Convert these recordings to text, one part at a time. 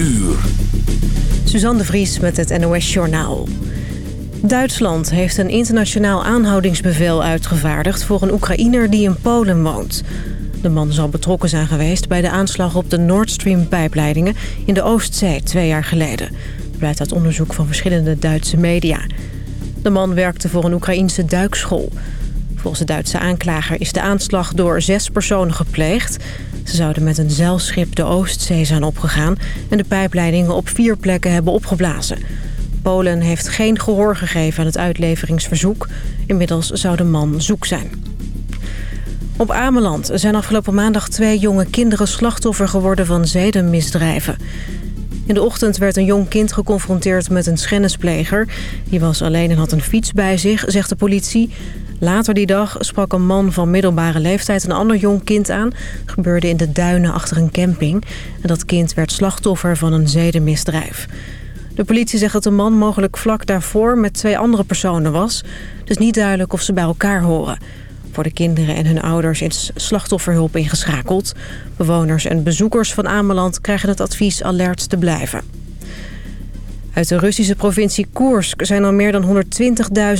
uur. Suzanne de Vries met het NOS Journaal. Duitsland heeft een internationaal aanhoudingsbevel uitgevaardigd... voor een Oekraïner die in Polen woont. De man zal betrokken zijn geweest bij de aanslag op de Nord Stream-pijpleidingen... in de Oostzee twee jaar geleden. Blijkt uit onderzoek van verschillende Duitse media. De man werkte voor een Oekraïense duikschool. Volgens de Duitse aanklager is de aanslag door zes personen gepleegd. Ze zouden met een zeilschip de Oostzee zijn opgegaan... en de pijpleidingen op vier plekken hebben opgeblazen. Polen heeft geen gehoor gegeven aan het uitleveringsverzoek. Inmiddels zou de man zoek zijn. Op Ameland zijn afgelopen maandag twee jonge kinderen slachtoffer geworden van zedenmisdrijven. In de ochtend werd een jong kind geconfronteerd met een schennispleger. Die was alleen en had een fiets bij zich, zegt de politie. Later die dag sprak een man van middelbare leeftijd een ander jong kind aan. Gebeurde in de duinen achter een camping. En dat kind werd slachtoffer van een zedenmisdrijf. De politie zegt dat de man mogelijk vlak daarvoor met twee andere personen was. Dus niet duidelijk of ze bij elkaar horen. Voor de kinderen en hun ouders is slachtofferhulp ingeschakeld. Bewoners en bezoekers van Ameland krijgen het advies alert te blijven. Uit de Russische provincie Koersk zijn al meer dan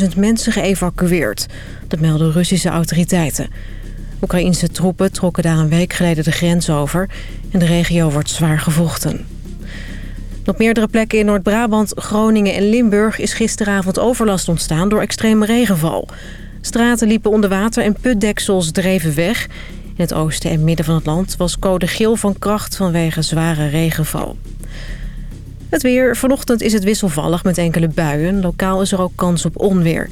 120.000 mensen geëvacueerd. Dat melden Russische autoriteiten. Oekraïense troepen trokken daar een week geleden de grens over. En de regio wordt zwaar gevochten. Op meerdere plekken in Noord-Brabant, Groningen en Limburg... is gisteravond overlast ontstaan door extreme regenval. Straten liepen onder water en putdeksels dreven weg. In het oosten en midden van het land was code geel van kracht vanwege zware regenval. Het weer. Vanochtend is het wisselvallig met enkele buien. Lokaal is er ook kans op onweer.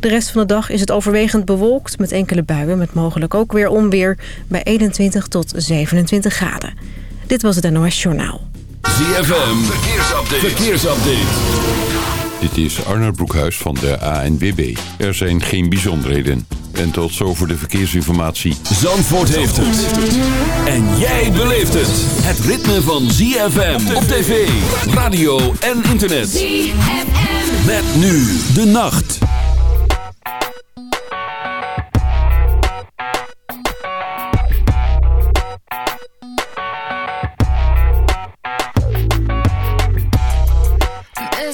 De rest van de dag is het overwegend bewolkt met enkele buien... met mogelijk ook weer onweer bij 21 tot 27 graden. Dit was het NOS Journaal. ZFM. Verkeersupdate. Verkeersupdate. Dit is Arnold Broekhuis van de ANWB. Er zijn geen bijzonderheden. En tot zover de verkeersinformatie. Zandvoort heeft het. En jij beleeft het. Het ritme van ZFM op tv, radio en internet. ZFM. Met nu de nacht.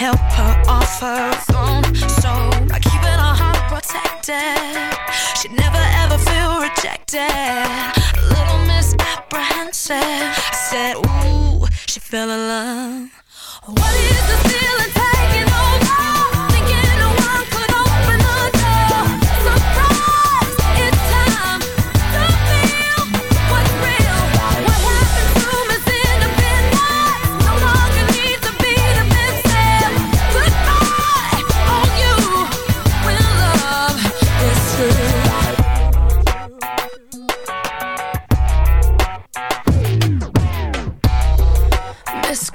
help her off her throne. So by keeping her heart protected, she'd never ever feel rejected. Little Miss Apprehensive I said, Ooh, she fell in love. What is the feeling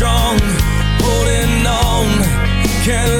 strong, holding on. Can't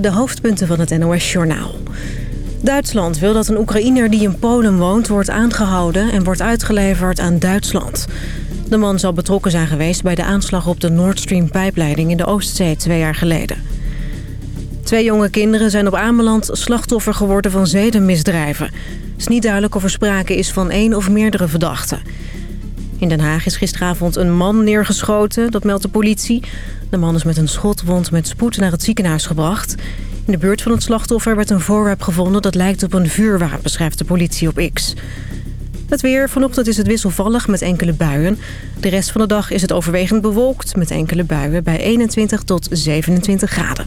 De hoofdpunten van het NOS-journaal. Duitsland wil dat een Oekraïner die in Polen woont... wordt aangehouden en wordt uitgeleverd aan Duitsland. De man zal betrokken zijn geweest bij de aanslag op de Nord Stream-pijpleiding... in de Oostzee twee jaar geleden. Twee jonge kinderen zijn op Ameland slachtoffer geworden van zedenmisdrijven. Het is niet duidelijk of er sprake is van één of meerdere verdachten. In Den Haag is gisteravond een man neergeschoten, dat meldt de politie. De man is met een schotwond met spoed naar het ziekenhuis gebracht. In de buurt van het slachtoffer werd een voorwerp gevonden dat lijkt op een vuurwapen, schrijft de politie op X. Het weer. Vanochtend is het wisselvallig met enkele buien. De rest van de dag is het overwegend bewolkt met enkele buien bij 21 tot 27 graden.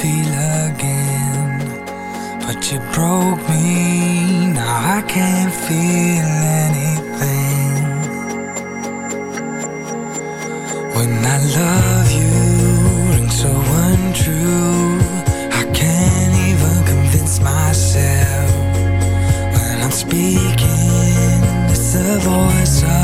feel again. But you broke me, now I can't feel anything. When I love you, rings so untrue. I can't even convince myself. When I'm speaking, it's the voice of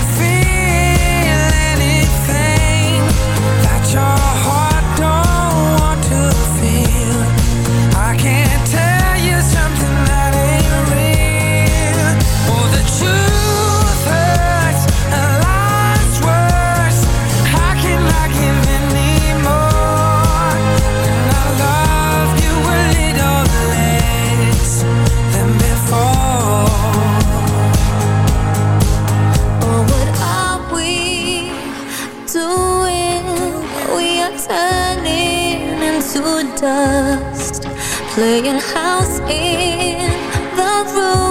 dust, playing house in the room.